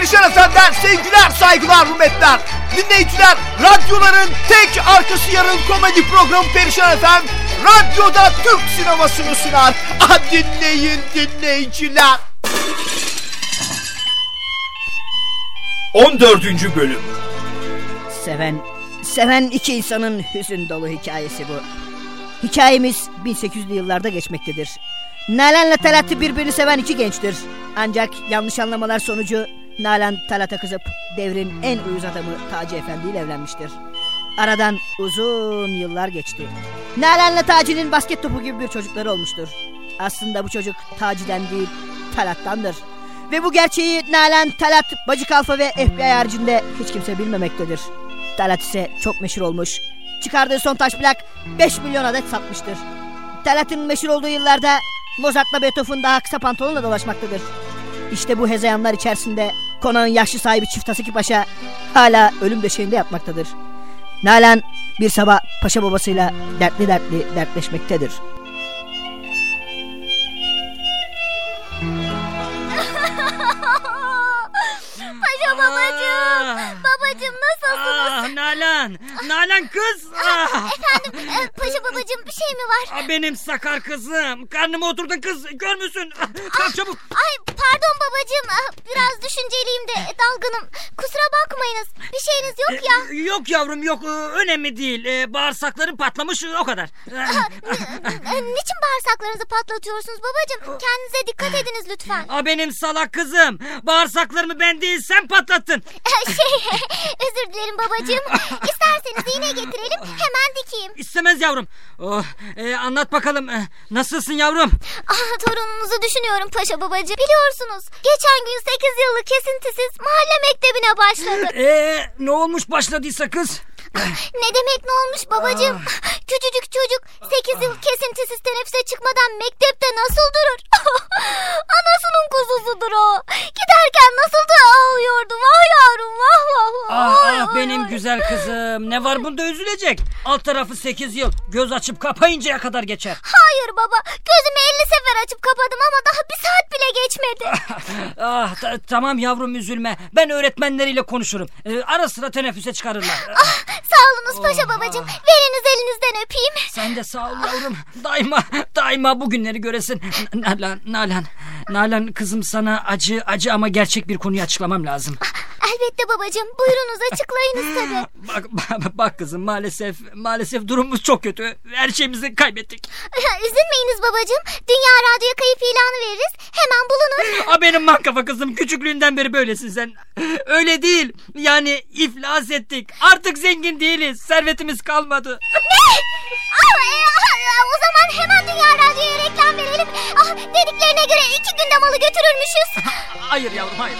Perişan Efendi'den sevgiler, saygılar, hürmetler. Dinleyiciler, radyoların tek arkası yarın komedi programı Perişan Efendi radyoda Türk sinemasını sunar. Ah dinleyin dinleyiciler. 14. Bölüm Seven, seven iki insanın hüzün dolu hikayesi bu. Hikayemiz 1800'lü yıllarda geçmektedir. Nalan'la Talat'ı birbirini seven iki gençtir. Ancak yanlış anlamalar sonucu Nalan Talat'a kızıp devrin en uyuz adamı Taci Efendi ile evlenmiştir. Aradan uzun yıllar geçti. Nalan'la Taci'nin basket topu gibi bir çocukları olmuştur. Aslında bu çocuk Taci'den değil Talat'tandır. Ve bu gerçeği Nalan, Talat, Bacı Kalfa ve FBI haricinde hiç kimse bilmemektedir. Talat ise çok meşhur olmuş. Çıkardığı son taş plak 5 milyon adet satmıştır. Talat'ın meşhur olduğu yıllarda Mozart'la Beethoven daha kısa pantolonla dolaşmaktadır. İşte bu hezeyanlar içerisinde konağın yaşlı sahibi Çift Haseki Paşa hala ölüm döşeğinde yatmaktadır. Nalan bir sabah paşa babasıyla dertli dertli dertleşmektedir. Babacığım. Nasılsınız? Ah, Nalan, Nalan kız. Ah. Efendim e, paşa babacığım bir şey mi var? Ah, Benim sakar kızım. Karnıma oturdun kız. Görmüyorsun. Kalk çabuk. Ay pardon babacığım ah, biraz düşünceliyim de dalgınım. Kusura bakmayınız bir şeyiniz yok ya. Ee, Yok yavrum yok. Ee, Önemli değil. Ee, Bağırsakların patlamış o kadar. E, Niçin bağırsaklarınızı patlatıyorsunuz babacığım? Kendinize dikkat ediniz lütfen. Ah benim salak kızım. Bağırsaklarımı ben değil sen patlattın. şey özür dilerim babacığım. İsterseniz iğne getirelim hemen dikeyim. İstemez yavrum. Oh, e, anlat bakalım. Ee, Nasılsın yavrum? Ah torununuzu düşünüyorum paşa babacığım. Biliyorsunuz geçen gün 8 yıllık kesintisiz mahalle mektebine başladı. Ee, ne olmuş başladıysa kız? Ne demek ne olmuş babacığım? Küçücük çocuk 8 yıl kesintisiz teneffüse çıkmadan mektepte nasıl durur? Anasının kuzusudur o. Giderken nasıl da ağlıyordu. Vah yavrum vah vah vah. Ah, ah benim güzel kızım. Ne var bunda üzülecek? Alt tarafı 8 yıl. Göz açıp kapayıncaya kadar geçer. Hayır baba. Gözümü 50 sefer açıp kapadım ama daha bir saat bile geçmedi. ah ta- tamam yavrum üzülme. Ben öğretmenleriyle konuşurum. Ee, ara sıra teneffüse çıkarırlar. Ah, sağ olunuz paşa babacığım. Veriniz elinizden öpeyim. Sen de sağ ol yavrum. Daima daima bu günleri göresin. Nalan Nalan Nalan kızım sana acı acı ama gerçek bir konuyu açıklamam lazım. Elbette babacığım. Buyurunuz açıklayınız tabii. Bak, bak, bak kızım maalesef maalesef durumumuz çok kötü. Her şeyimizi kaybettik. Üzülmeyiniz babacığım. Dünya Radyo'ya kayıp ilanı veririz. Hemen bulunur. A benim mankafa kızım küçüklüğünden beri böylesin sen. Öyle değil. Yani iflas ettik. Artık zengin değiliz. Servetimiz kalmadı. Ah, e, ah, o zaman hemen Dünya Radyo'ya reklam verelim. Ah, dediklerine göre iki günde malı götürürmüşüz. Hayır yavrum hayır.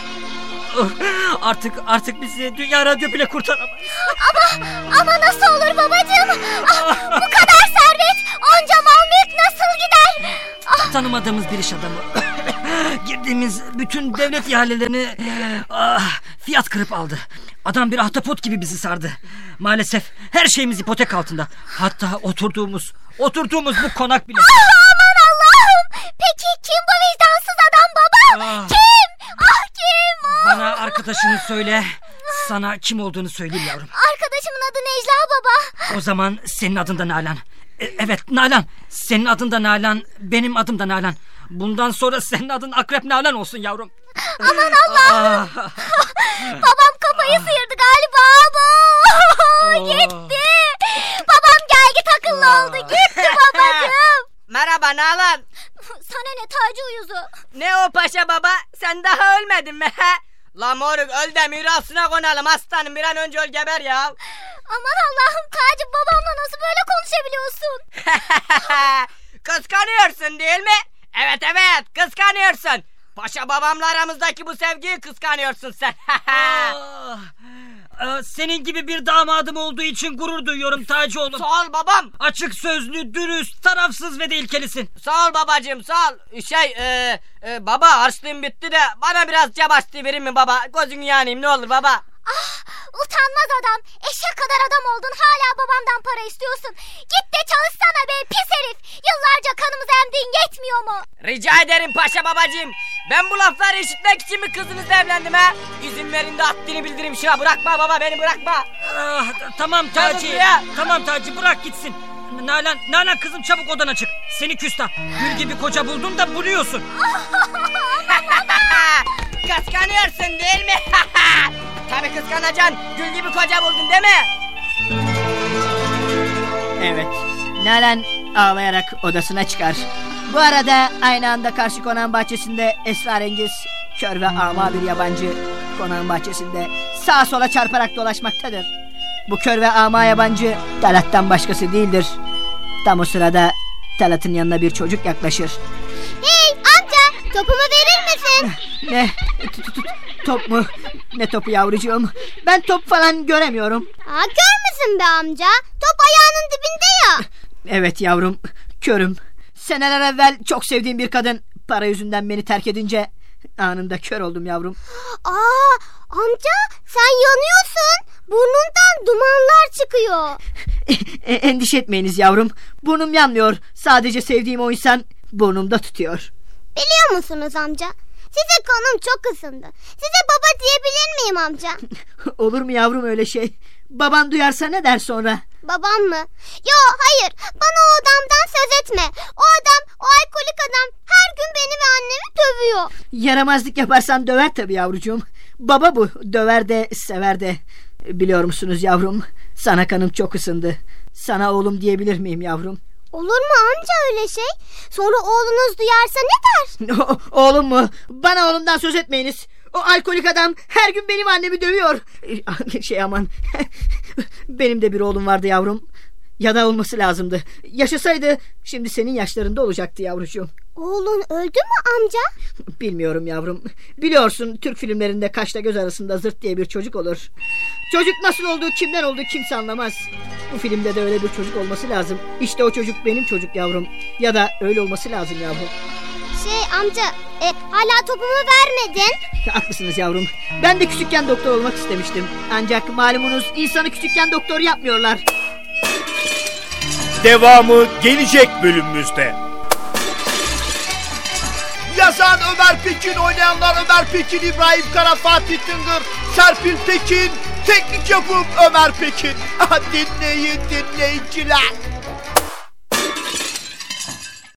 Artık artık bizi Dünya Radyo bile kurtaramaz. Ama nasıl olur babacığım? Ah, bu kadar servet, onca mal mülk nasıl gider? Ah, Tanımadığımız bir iş adamı. Girdiğimiz bütün devlet ihalelerini ah, fiyat kırıp aldı. Adam bir ahtapot gibi bizi sardı. Maalesef her şeyimiz ipotek altında. Hatta oturduğumuz oturduğumuz bu konak bile. aman Allah'ım. Peki kim bu vicdansız adam baba? Ah. Kim? Ah kim? Ah. Bana arkadaşını söyle. Sana kim olduğunu söyleyeyim yavrum. Arkadaşımın adı Necla baba. O zaman senin adın da Nalan. E, evet Nalan. Senin adın da Nalan. Benim adım da Nalan. Bundan sonra senin adın Akrep Nalan olsun yavrum. Aman Allah'ım. Ah, Babam kafayı sıyırdı galiba. Bu. Gitti. Babam gelgi takıllı oldu. Gitti babacığım. Merhaba Nalan. Sana ne tacı uyuzu. Ne o paşa baba? Sen daha ölmedin mi? La moruk öl de mirasına konalım aslanım bir an önce öl geber ya. Aman Allah'ım Taci babamla nasıl böyle konuşabiliyorsun? Kıskanıyorsun değil mi? Evet evet kıskanıyorsun. Paşa babamla aramızdaki bu sevgiyi kıskanıyorsun sen. ah. Ah, Senin gibi bir damadım olduğu için gurur duyuyorum Taci oğlum. sağ ol babam. Açık sözlü, dürüst, tarafsız ve de ilkelisin. Sağ ol babacığım sağ ol. Şey e, e, baba harçlığım bitti de bana biraz cep açtığı verir mi baba? Gözünü yanayım ne olur baba. Ah utanmaz adam. Eşek kadar adam oldun hala babamdan para istiyorsun. Git de çalışsana be pis herif. Yıllarca kanımızı emdiğin yetmiyor mu? Rica ederim paşa babacığım. Ben bu lafları işitmek için mi kızınızla evlendim ha? İzin verin de haddini bildirim şuna. Bırakma baba beni bırakma. Ah, tamam Taci. Tamam Taci bırak gitsin. Nalan, Nalan kızım çabuk odana çık. Seni küstah. Gül gibi koca buldun da buluyorsun. Kıskanıyorsun değil mi? Tabii kıskanacaksın. Gül gibi koca buldun değil mi? Evet. Nalan ağlayarak odasına çıkar. Bu arada aynı anda karşı konağın bahçesinde esrarengiz, kör ve ama bir yabancı konağın bahçesinde sağa sola çarparak dolaşmaktadır. Bu kör ve ama yabancı Talat'tan başkası değildir. Tam o sırada Talat'ın yanına bir çocuk yaklaşır. Hey amca topumu verir misin? Ne? T- t- t- Top mu? Ne topu yavrucuğum? Ben top falan göremiyorum. Aa, kör müsün be amca? Top ayağının dibinde ya. Evet yavrum, körüm. Seneler evvel çok sevdiğim bir kadın para yüzünden beni terk edince anında kör oldum yavrum. Aa amca sen yanıyorsun. Burnundan dumanlar çıkıyor. E, endişe etmeyiniz yavrum. Burnum yanmıyor. Sadece sevdiğim o insan burnumda tutuyor. Biliyor musunuz amca? Size kanım çok ısındı. Size baba diyebilir miyim amca? Olur mu yavrum öyle şey? Baban duyarsa ne der sonra? Babam mı? Yo hayır bana o adamdan söz etme. O adam o alkolik adam her gün beni ve annemi dövüyor. Yaramazlık yaparsan döver tabii yavrucuğum. Baba bu. Döver de sever de. Biliyor musunuz yavrum? Sana kanım çok ısındı. Sana oğlum diyebilir miyim yavrum? Olur mu amca öyle şey? Sonra oğlunuz duyarsa ne der? Oğlum mu? Bana oğlumdan söz etmeyiniz. O alkolik adam her gün benim annemi dövüyor. Şey aman. benim de bir oğlum vardı yavrum. Ya da olması lazımdı. Yaşasaydı şimdi senin yaşlarında olacaktı yavrucuğum. Oğlun öldü mü amca? Bilmiyorum yavrum. Biliyorsun Türk filmlerinde kaşla göz arasında zırt diye bir çocuk olur. Çocuk nasıl olduğu kimden olduğu kimse anlamaz. Bu filmde de öyle bir çocuk olması lazım. İşte o çocuk benim çocuk yavrum. Ya da öyle olması lazım yavrum. Şey amca e, hala topumu vermedin. Haklısınız yavrum. Ben de küçükken doktor olmak istemiştim. Ancak malumunuz insanı küçükken doktor yapmıyorlar. Devamı gelecek bölümümüzde. Yazan Ömer Pekin, oynayanlar Ömer Pekin, İbrahim Kara, Fatih Tıngır, Serpil Pekin, teknik yapım Ömer Pekin. Dinleyin dinleyiciler.